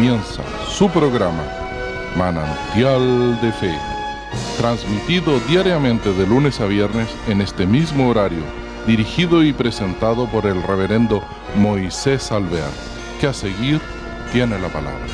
comienza su programa Manantial de Fe, transmitido diariamente de lunes a viernes en este mismo horario, dirigido y presentado por el reverendo Moisés Alvear, que a seguir tiene la palabra.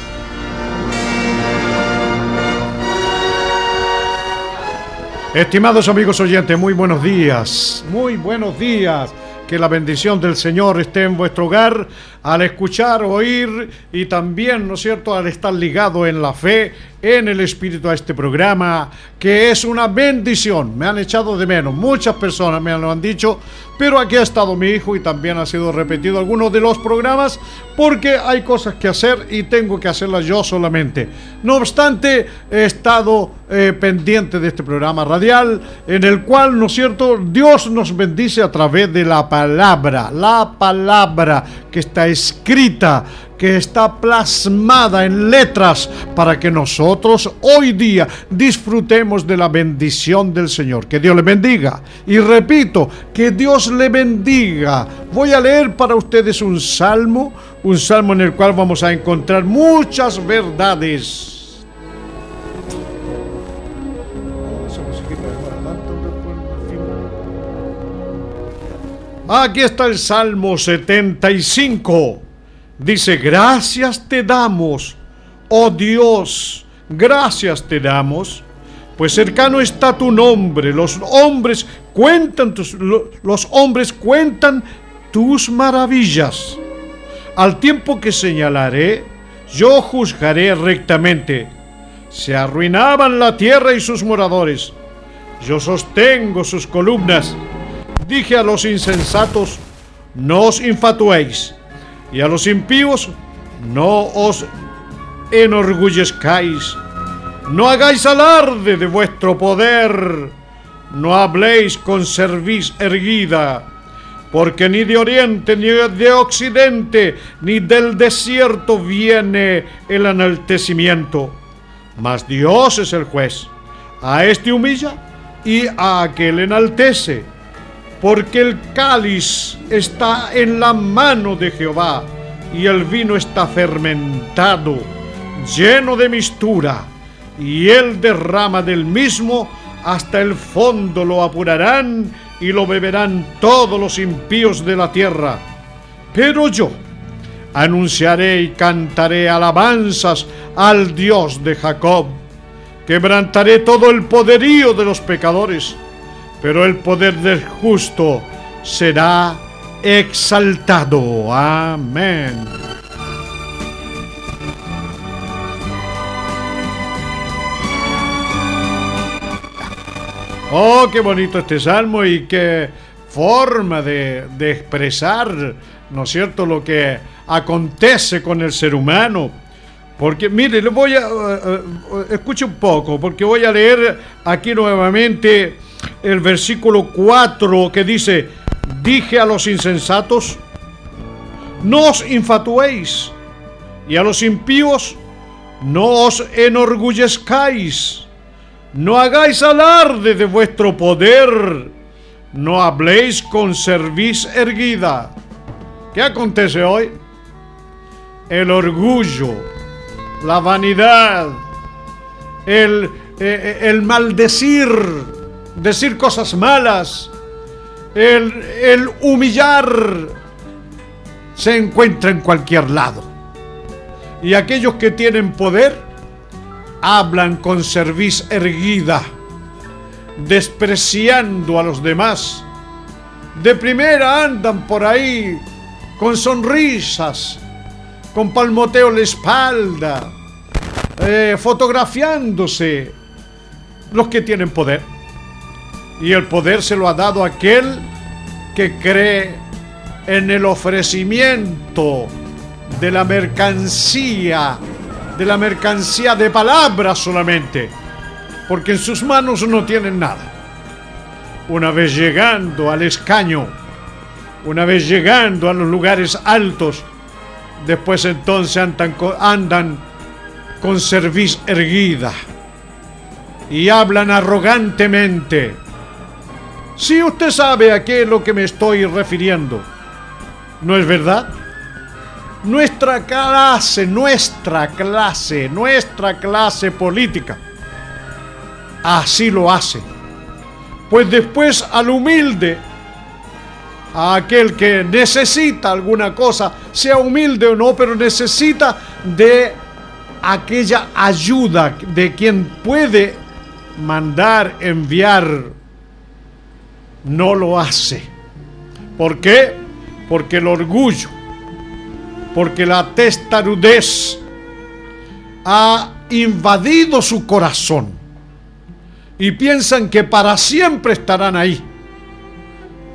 Estimados amigos oyentes, muy buenos días, muy buenos días. Que la bendición del Señor esté en vuestro hogar al escuchar, oír y también, ¿no es cierto?, al estar ligado en la fe, en el espíritu a este programa, que es una bendición. Me han echado de menos, muchas personas me lo han dicho, pero aquí ha estado mi hijo y también ha sido repetido algunos de los programas porque hay cosas que hacer y tengo que hacerlas yo solamente. No obstante, he estado eh, pendiente de este programa radial en el cual, ¿no es cierto?, Dios nos bendice a través de la palabra, la palabra que está escrita, que está plasmada en letras para que nosotros hoy día disfrutemos de la bendición del Señor. Que Dios le bendiga. Y repito, que Dios le bendiga. Voy a leer para ustedes un salmo, un salmo en el cual vamos a encontrar muchas verdades. Aquí está el Salmo 75. Dice, gracias te damos, oh Dios, gracias te damos, pues cercano está tu nombre, los hombres cuentan tus, los hombres cuentan tus maravillas. Al tiempo que señalaré, yo juzgaré rectamente. Se arruinaban la tierra y sus moradores. Yo sostengo sus columnas dije a los insensatos, no os infatuéis, y a los impíos, no os enorgullezcáis, no hagáis alarde de vuestro poder, no habléis con cerviz erguida, porque ni de oriente, ni de occidente, ni del desierto viene el enaltecimiento, mas Dios es el juez, a este humilla y a aquel enaltece porque el cáliz está en la mano de Jehová y el vino está fermentado, lleno de mistura, y él derrama del mismo hasta el fondo lo apurarán y lo beberán todos los impíos de la tierra. Pero yo anunciaré y cantaré alabanzas al Dios de Jacob. Quebrantaré todo el poderío de los pecadores pero el poder del justo será exaltado. Amén. Oh, qué bonito este salmo y qué forma de, expresar, ¿no es cierto?, lo que acontece con el ser humano. Porque, mire, le voy a. Uh, escuche un poco, porque voy a leer aquí nuevamente el versículo 4 que dice, dije a los insensatos, no os infatuéis, y a los impíos, no os enorgullezcáis, no hagáis alarde de vuestro poder, no habléis con cerviz erguida. ¿Qué acontece hoy? El orgullo, la vanidad, el, eh, eh, el maldecir, decir cosas malas, el, humillar, se encuentra en cualquier lado. Y aquellos que tienen poder hablan con cerviz erguida, despreciando a los demás. De primera andan por ahí con sonrisas, con palmoteo en la espalda, eh, fotografiándose los que tienen poder y el poder se lo ha dado aquel que cree en el ofrecimiento de la mercancía, de la mercancía de palabras solamente, porque en sus manos no tienen nada. Una vez llegando al escaño, una vez llegando a los lugares altos, después entonces andan, andan con cerviz erguida y hablan arrogantemente si usted sabe a qué es lo que me estoy refiriendo, ¿no es verdad? nuestra clase, nuestra clase, nuestra clase política, así lo hace. Pues después al humilde, a aquel que necesita alguna cosa, sea humilde o no, pero necesita de aquella ayuda de quien puede mandar, enviar, no lo hace. ¿Por qué? Porque el orgullo, porque la testarudez ha invadido su corazón y piensan que para siempre estarán ahí.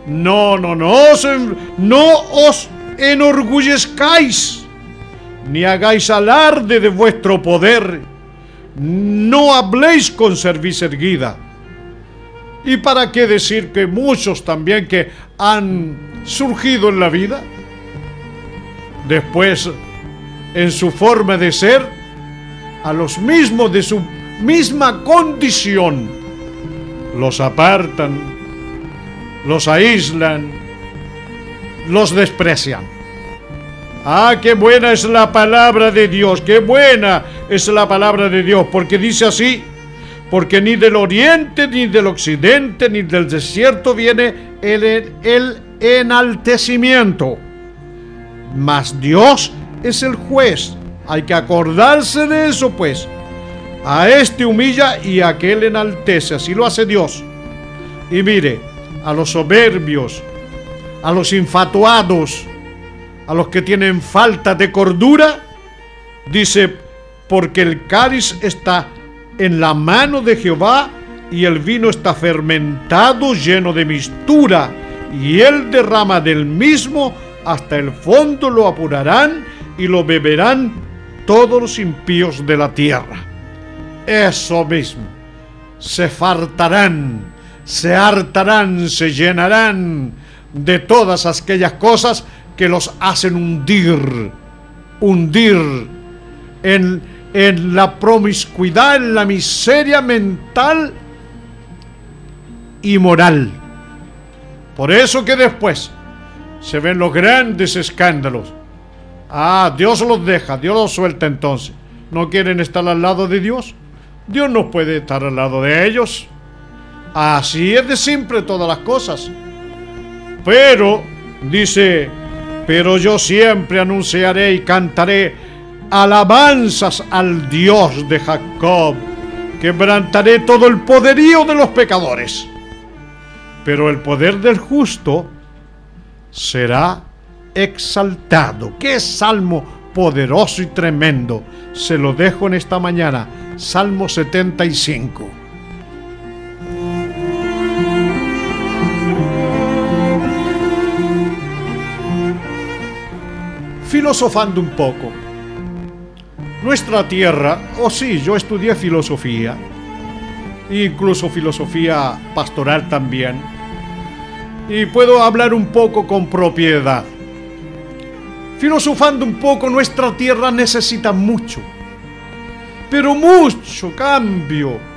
No, no, no, os enorgullezcáis, ni hagáis alarde de vuestro poder, no habléis con cerviz erguida. ¿Y para qué decir que muchos también que han surgido en la vida Después, en su forma de ser, a los mismos de su misma condición, los apartan, los aíslan, los desprecian. Ah, qué buena es la palabra de Dios, qué buena es la palabra de Dios, porque dice así, porque ni del oriente, ni del occidente, ni del desierto viene el, enaltecimiento mas Dios es el juez. Hay que acordarse de eso, pues. A este humilla y a aquel enaltece. Así lo hace Dios. Y mire, a los soberbios, a los infatuados, a los que tienen falta de cordura, dice, porque el cáliz está en la mano de Jehová y el vino está fermentado lleno de mistura y él derrama del mismo hasta el fondo lo apurarán y lo beberán todos los impíos de la tierra. Eso mismo, se fartarán, se hartarán, se llenarán de todas aquellas cosas que los hacen hundir, hundir en, en la promiscuidad, en la miseria mental y moral. Por eso que después se ven los grandes escándalos. Ah, Dios los deja, Dios los suelta entonces. ¿No quieren estar al lado de Dios? Dios no puede estar al lado de ellos. Así es de simple todas las cosas. Pero, dice, pero yo siempre anunciaré y cantaré alabanzas al Dios de Jacob. Quebrantaré todo el poderío de los pecadores. Pero el poder del justo será exaltado. Qué salmo poderoso y tremendo. Se lo dejo en esta mañana. Salmo 75. Filosofando un poco. Nuestra tierra, oh sí, yo estudié filosofía, incluso filosofía pastoral también y puedo hablar un poco con propiedad. Filosofando un poco, nuestra tierra necesita mucho, pero mucho cambio.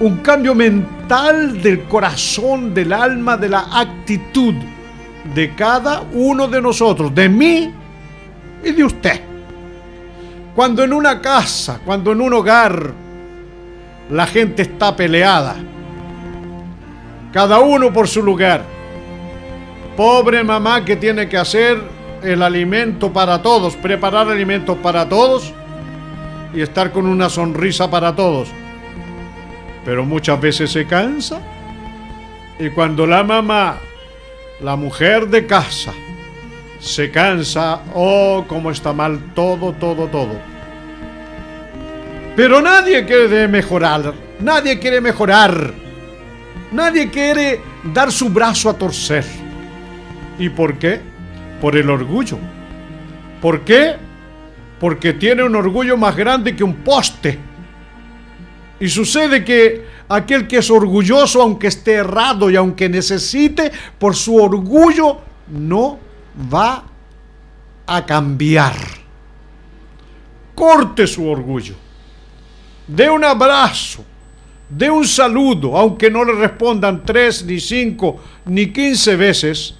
Un cambio mental del corazón, del alma, de la actitud de cada uno de nosotros, de mí y de usted. Cuando en una casa, cuando en un hogar, la gente está peleada, cada uno por su lugar, Pobre mamá que tiene que hacer el alimento para todos, preparar alimentos para todos y estar con una sonrisa para todos. Pero muchas veces se cansa. Y cuando la mamá, la mujer de casa, se cansa, oh, cómo está mal todo, todo, todo. Pero nadie quiere mejorar, nadie quiere mejorar, nadie quiere dar su brazo a torcer. ¿Y por qué? Por el orgullo. ¿Por qué? Porque tiene un orgullo más grande que un poste. Y sucede que aquel que es orgulloso, aunque esté errado y aunque necesite, por su orgullo, no va a cambiar. Corte su orgullo. Dé un abrazo. Dé un saludo, aunque no le respondan tres, ni cinco, ni quince veces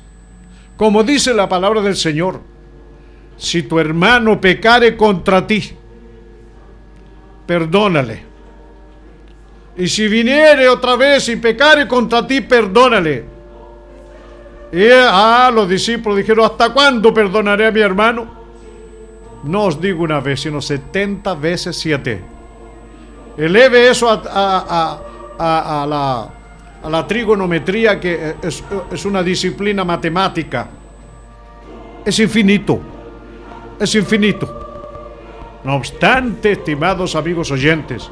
como dice la palabra del Señor, si tu hermano pecare contra ti, perdónale. Y si viniere otra vez y pecare contra ti, perdónale. Y ah, los discípulos dijeron, ¿hasta cuándo perdonaré a mi hermano? No os digo una vez, sino 70 veces 7. Eleve eso a, la, a trigonometría, que es una disciplina matemática. Es infinito. Es infinito. No obstante, estimados amigos oyentes,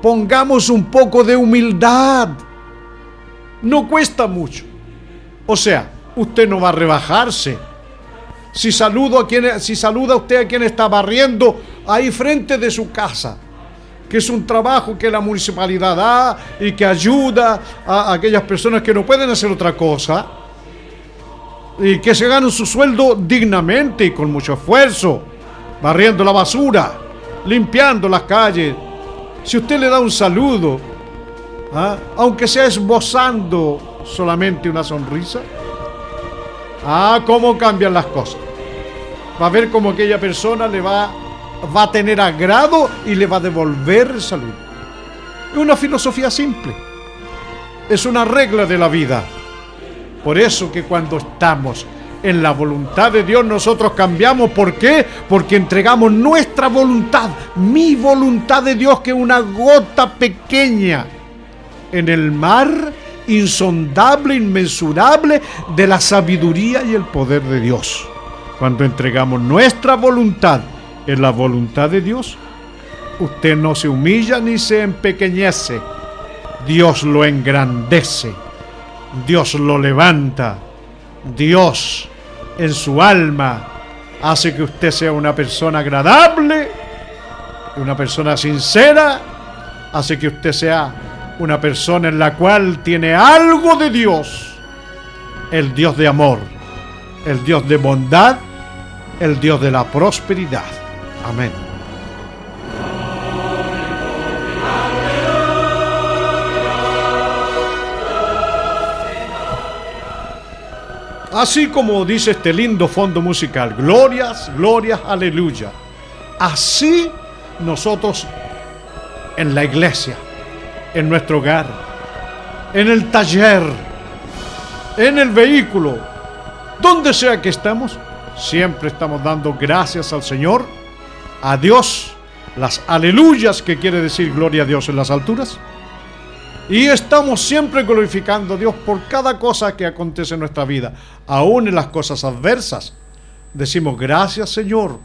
pongamos un poco de humildad. No cuesta mucho. O sea, usted no va a rebajarse. Si, saludo a quien, si saluda usted a quien está barriendo ahí frente de su casa, que es un trabajo que la municipalidad da y que ayuda a aquellas personas que no pueden hacer otra cosa y que se ganan su sueldo dignamente y con mucho esfuerzo, barriendo la basura, limpiando las calles, si usted le da un saludo, ¿ah? aunque sea esbozando solamente una sonrisa, ah, cómo cambian las cosas. Va a ver cómo aquella persona le va, va a tener agrado y le va a devolver el saludo. Es una filosofía simple. Es una regla de la vida. Por eso que cuando estamos en la voluntad de Dios nosotros cambiamos. ¿Por qué? Porque entregamos nuestra voluntad, mi voluntad de Dios, que es una gota pequeña en el mar insondable, inmensurable de la sabiduría y el poder de Dios. Cuando entregamos nuestra voluntad en la voluntad de Dios, usted no se humilla ni se empequeñece. Dios lo engrandece. Dios lo levanta Dios en su alma hace que usted sea una persona agradable, una persona sincera, hace que usted sea una persona en la cual tiene algo de Dios, el Dios de amor, el Dios de bondad, el Dios de la prosperidad. Amén. Así como dice este lindo fondo musical, glorias, glorias, aleluya. Así nosotros en la iglesia, en nuestro hogar, en el taller, en el vehículo, donde sea que estemos, siempre estamos dando gracias al Señor, a Dios, las aleluyas que quiere decir gloria a Dios en las alturas y estamos siempre glorificando a Dios por cada cosa que acontece en nuestra vida, aún en las cosas adversas. Decimos gracias Señor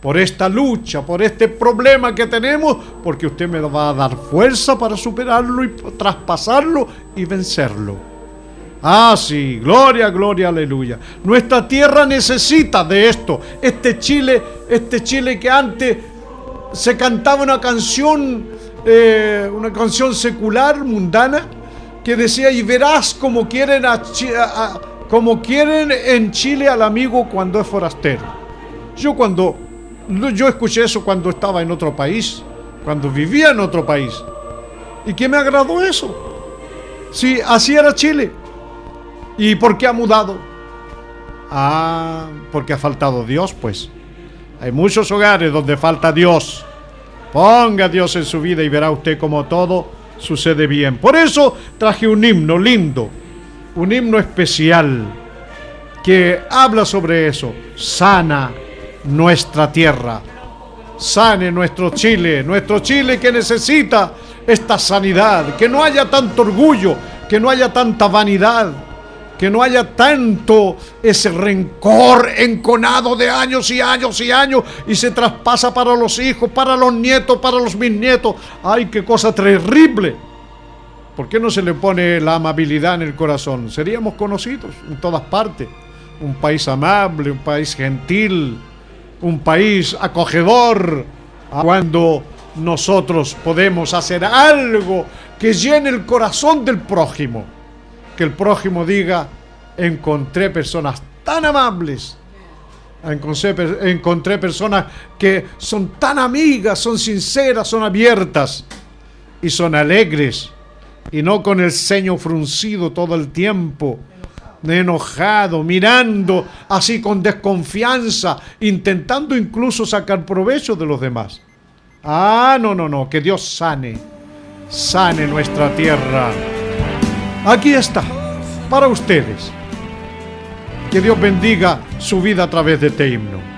por esta lucha, por este problema que tenemos, porque usted me va a dar fuerza para superarlo y traspasarlo y vencerlo. Ah, sí, gloria, gloria, aleluya. Nuestra tierra necesita de esto. Este Chile, este Chile que antes se cantaba una canción eh, una canción secular, mundana, que decía, y verás como quieren, como quieren en Chile al amigo cuando es forastero. Yo cuando, yo escuché eso cuando estaba en otro país, cuando vivía en otro país. ¿Y qué me agradó eso? Si así era Chile. ¿Y por qué ha mudado? Ah, porque ha faltado Dios, pues. Hay muchos hogares donde falta Dios. Ponga Dios en su vida y verá usted como todo sucede bien. Por eso traje un himno lindo, un himno especial que habla sobre eso. Sana nuestra tierra, sane nuestro Chile, nuestro Chile que necesita esta sanidad, que no haya tanto orgullo, que no haya tanta vanidad, que no haya tanto ese rencor enconado de años y años y años y se traspasa para los hijos, para los nietos, para los bisnietos. ¡Ay, qué cosa terrible! ¿Por qué no se le pone la amabilidad en el corazón? Seríamos conocidos en todas partes. Un país amable, un país gentil, un país acogedor. Cuando nosotros podemos hacer algo que llene el corazón del prójimo que el prójimo diga, encontré personas tan amables, encontré, personas que son tan amigas, son sinceras, son abiertas y son alegres y no con el ceño fruncido todo el tiempo enojado, mirando así con desconfianza, intentando incluso sacar provecho de los demás. Ah, no, no, no, que Dios sane, sane nuestra tierra. Aquí está, para ustedes. Que Dios bendiga su vida a través de este himno.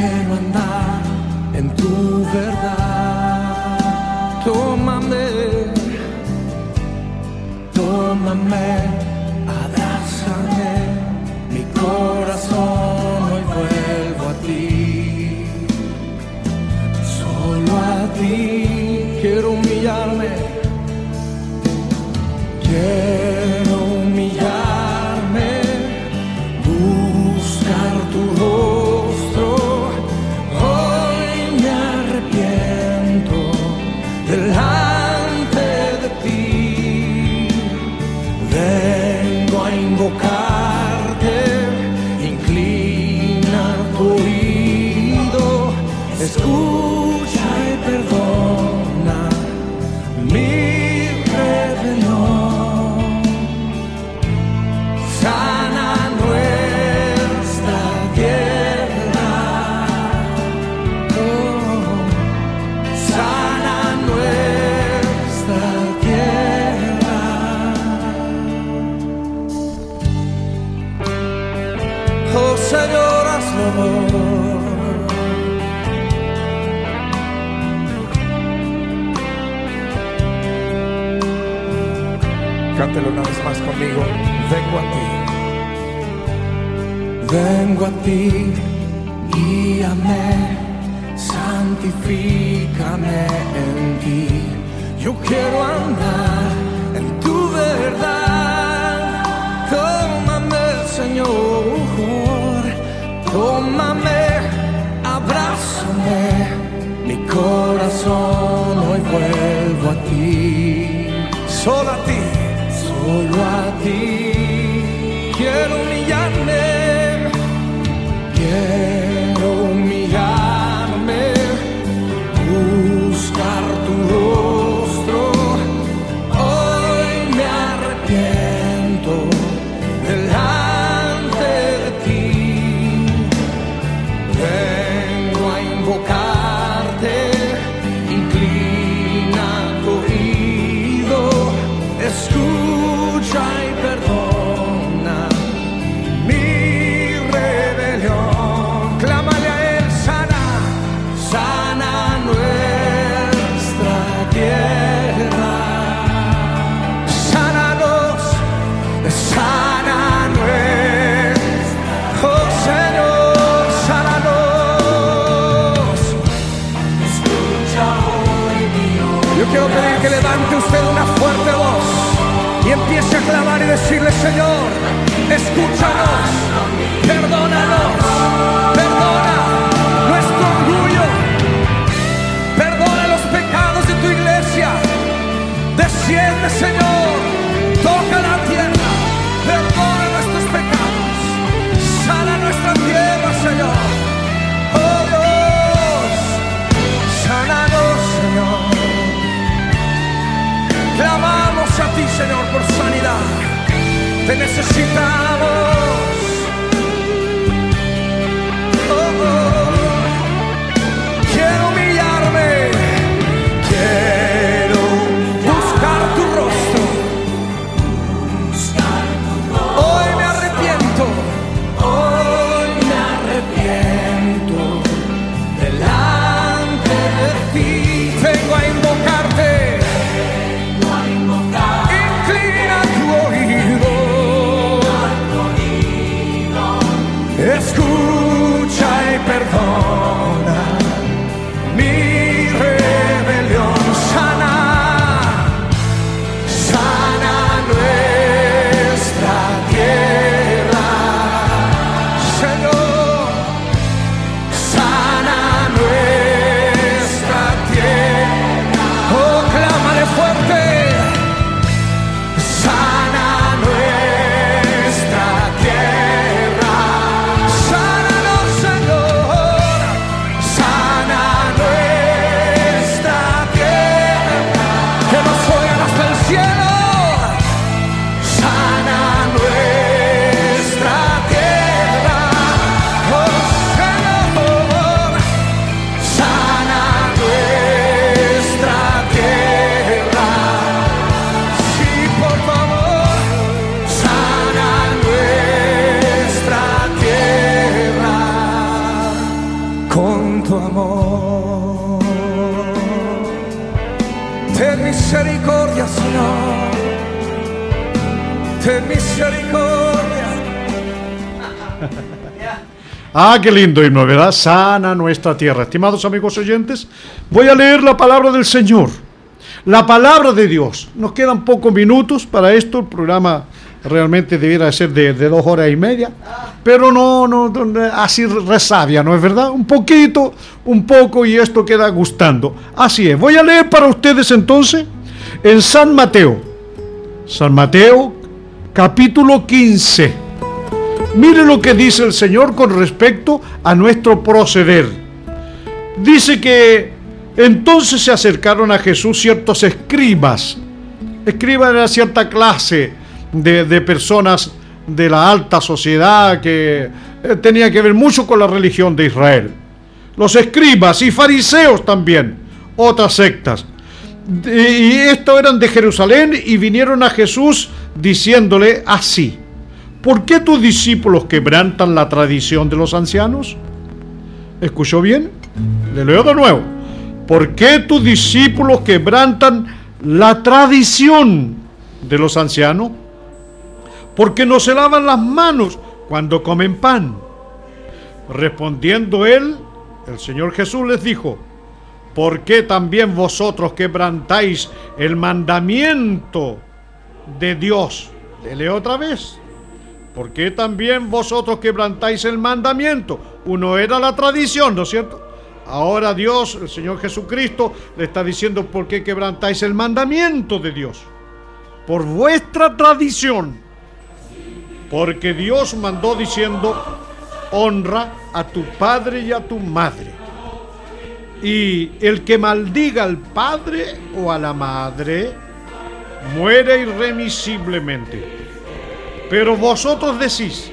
quiero andar en tu verdad. Tómame, tómame, abrázame, mi corazón hoy vuelvo a ti, solo a ti quiero humillarme. Quiero be. misericordia, Señor. Ten misericordia. ah, qué lindo himno, ¿verdad? Sana nuestra tierra. Estimados amigos oyentes, voy a leer la palabra del Señor. La palabra de Dios. Nos quedan pocos minutos para esto. El programa realmente debiera ser de, de dos horas y media. Pero no, no, así resabia, ¿no es verdad? Un poquito, un poco y esto queda gustando. Así es. Voy a leer para ustedes entonces en San Mateo. San Mateo, capítulo 15. Mire lo que dice el Señor con respecto a nuestro proceder. Dice que entonces se acercaron a Jesús ciertos escribas. Escribas era cierta clase de, de personas de la alta sociedad que eh, tenía que ver mucho con la religión de Israel. Los escribas y fariseos también, otras sectas. Y estos eran de Jerusalén y vinieron a Jesús diciéndole así. ¿Por qué tus discípulos quebrantan la tradición de los ancianos? ¿Escuchó bien? Le leo de nuevo. ¿Por qué tus discípulos quebrantan la tradición de los ancianos? Porque no se lavan las manos cuando comen pan. Respondiendo él, el Señor Jesús les dijo, ¿por qué también vosotros quebrantáis el mandamiento de Dios? Le leo otra vez. ¿Por qué también vosotros quebrantáis el mandamiento? Uno era la tradición, ¿no es cierto? Ahora Dios, el Señor Jesucristo, le está diciendo por qué quebrantáis el mandamiento de Dios. Por vuestra tradición. Porque Dios mandó diciendo, honra a tu padre y a tu madre. Y el que maldiga al padre o a la madre, muere irremisiblemente. Pero vosotros decís,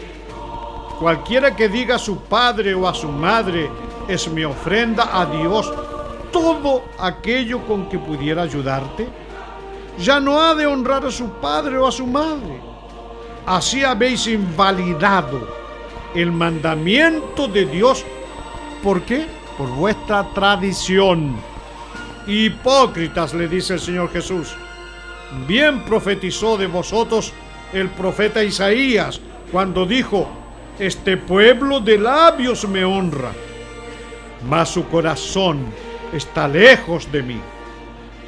cualquiera que diga a su padre o a su madre, es mi ofrenda a Dios, todo aquello con que pudiera ayudarte, ya no ha de honrar a su padre o a su madre. Así habéis invalidado el mandamiento de Dios. ¿Por qué? Por vuestra tradición. Hipócritas, le dice el Señor Jesús. Bien profetizó de vosotros el profeta Isaías cuando dijo, este pueblo de labios me honra, mas su corazón está lejos de mí,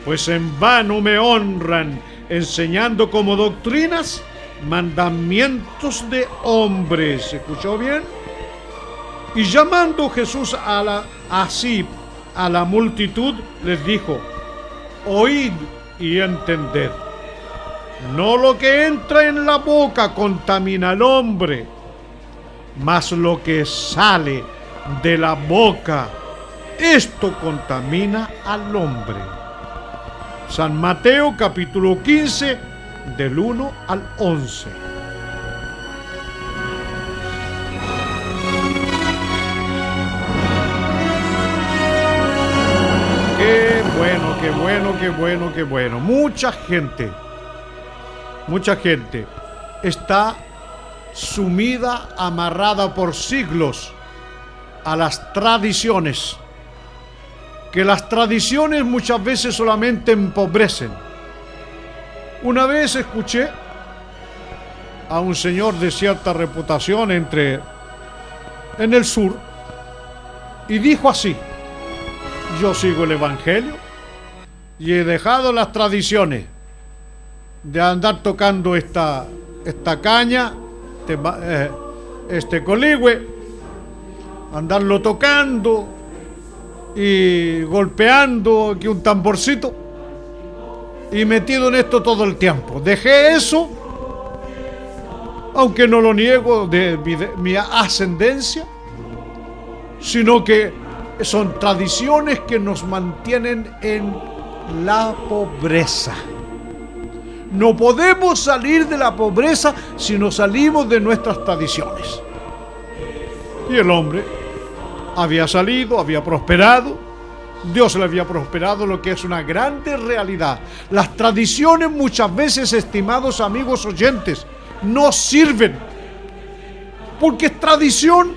pues en vano me honran enseñando como doctrinas mandamientos de hombres. ¿Escuchó bien? Y llamando Jesús a la, así a la multitud, les dijo, oíd y entended. No lo que entra en la boca contamina al hombre, mas lo que sale de la boca, esto contamina al hombre. San Mateo capítulo 15, del 1 al 11. Qué bueno, qué bueno, qué bueno, qué bueno. Mucha gente mucha gente está sumida, amarrada por siglos a las tradiciones, que las tradiciones muchas veces solamente empobrecen. Una vez escuché a un señor de cierta reputación entre en el sur y dijo así: Yo sigo el evangelio y he dejado las tradiciones de andar tocando esta, esta caña, este, eh, este coligüe, andarlo tocando y golpeando aquí un tamborcito y metido en esto todo el tiempo. Dejé eso, aunque no lo niego de mi, de mi ascendencia, sino que son tradiciones que nos mantienen en la pobreza. No podemos salir de la pobreza si no salimos de nuestras tradiciones. Y el hombre había salido, había prosperado. Dios le había prosperado, lo que es una grande realidad. Las tradiciones muchas veces, estimados amigos oyentes, no sirven. Porque es tradición.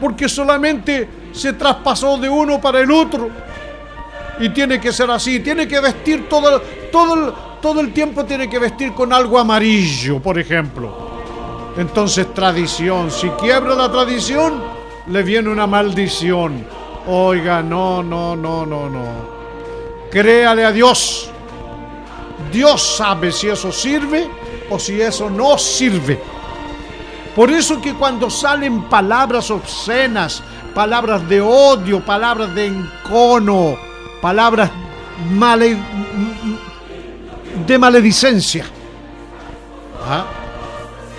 Porque solamente se traspasó de uno para el otro. Y tiene que ser así. Tiene que vestir todo, todo, todo el tiempo tiene que vestir con algo amarillo, por ejemplo. Entonces tradición, si quiebra la tradición, le viene una maldición. Oiga, no, no, no, no, no. Créale a Dios. Dios sabe si eso sirve o si eso no sirve. Por eso que cuando salen palabras obscenas, palabras de odio, palabras de encono, palabras male, de maledicencia, ¿ah?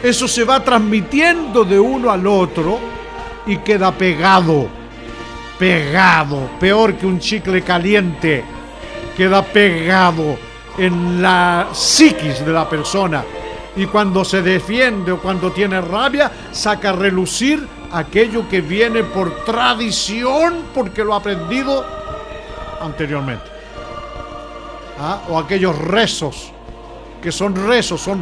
eso se va transmitiendo de uno al otro y queda pegado, pegado, peor que un chicle caliente, queda pegado en la psiquis de la persona y cuando se defiende o cuando tiene rabia, saca a relucir aquello que viene por tradición porque lo ha aprendido anteriormente. ¿Ah? O aquellos rezos, que son rezos, son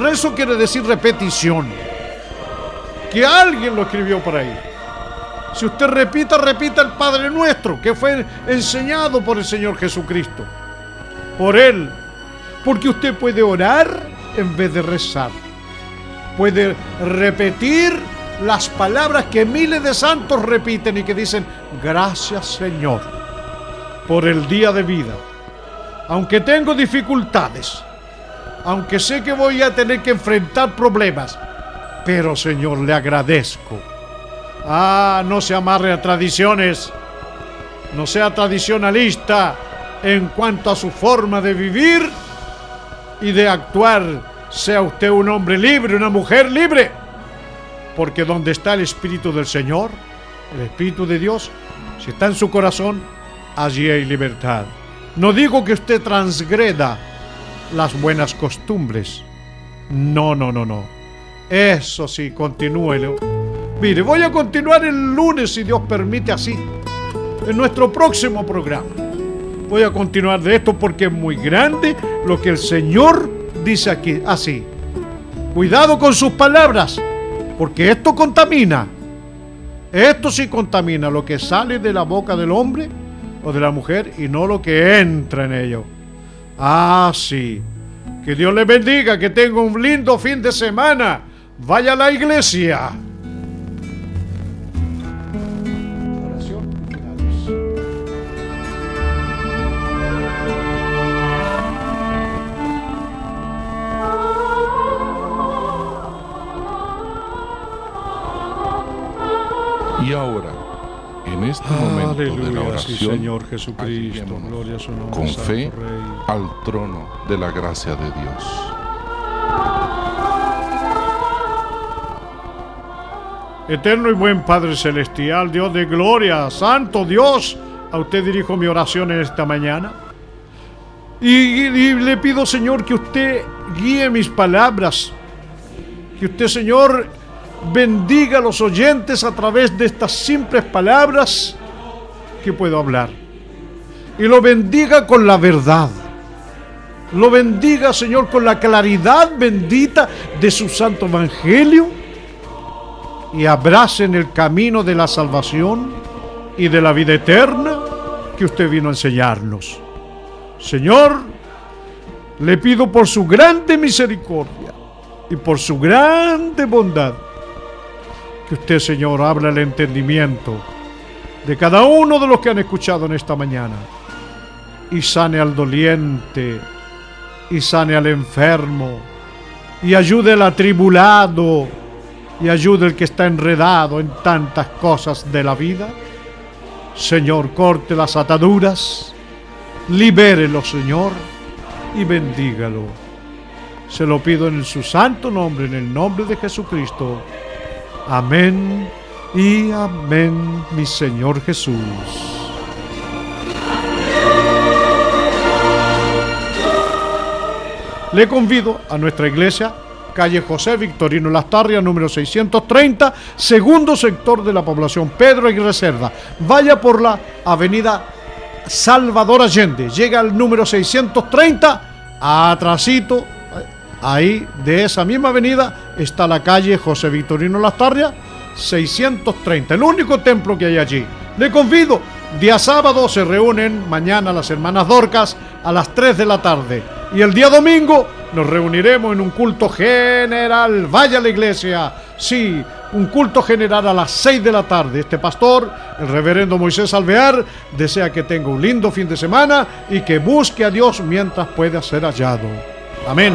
rezo quiere decir repetición. Que alguien lo escribió por ahí. Si usted repita, repita el Padre Nuestro, que fue enseñado por el Señor Jesucristo. Por Él. Porque usted puede orar en vez de rezar. Puede repetir las palabras que miles de santos repiten y que dicen, gracias Señor por el día de vida. Aunque tengo dificultades, aunque sé que voy a tener que enfrentar problemas, pero Señor le agradezco. Ah, no se amarre a tradiciones, no sea tradicionalista en cuanto a su forma de vivir y de actuar, sea usted un hombre libre, una mujer libre. Porque donde está el Espíritu del Señor, el Espíritu de Dios, si está en su corazón, allí hay libertad. No digo que usted transgreda las buenas costumbres. No, no, no, no. Eso sí, continúe. Mire, voy a continuar el lunes, si Dios permite así, en nuestro próximo programa. Voy a continuar de esto porque es muy grande lo que el Señor dice aquí, así. Cuidado con sus palabras, porque esto contamina. Esto sí contamina lo que sale de la boca del hombre o de la mujer y no lo que entra en ello. Ah, sí. Que Dios le bendiga, que tenga un lindo fin de semana. Vaya a la iglesia. Ahora, en este momento de la oración, Señor Jesucristo, gloria a su nombre, con fe al trono de la gracia de Dios. Eterno y buen Padre Celestial, Dios de gloria, Santo Dios, a usted dirijo mi oración en esta mañana. Y, y, le pido, Señor, que usted guíe mis palabras. Que usted, Señor, bendiga a los oyentes a través de estas simples palabras que puedo hablar. Y lo bendiga con la verdad. Lo bendiga, Señor, con la claridad bendita de su santo evangelio. Y abracen el camino de la salvación y de la vida eterna que usted vino a enseñarnos. Señor, le pido por su grande misericordia y por su grande bondad que usted, Señor, abra el entendimiento de cada uno de los que han escuchado en esta mañana y sane al doliente y sane al enfermo y ayude al atribulado y ayude al que está enredado en tantas cosas de la vida. Señor, corte las ataduras, libérelo, Señor, y bendígalo. Se lo pido en su santo nombre, en el nombre de Jesucristo. Amén y amén, mi Señor Jesús. Le convido a nuestra iglesia, calle José Victorino Lastarria, número 630, segundo sector de la población Pedro y Reserva. Vaya por la avenida Salvador Allende, llega al número 630, atrasito Ahí, de esa misma avenida, está la calle José Victorino Lastarria, 630, el único templo que hay allí. Le convido, día sábado se reúnen mañana las hermanas Dorcas a las 3 de la tarde Y el día domingo nos reuniremos en un culto general. Vaya a la iglesia. Sí, un culto general a las 6 de la tarde. Este pastor, el reverendo Moisés Alvear, desea que tenga un lindo fin de semana y que busque a Dios mientras pueda ser hallado. Amén.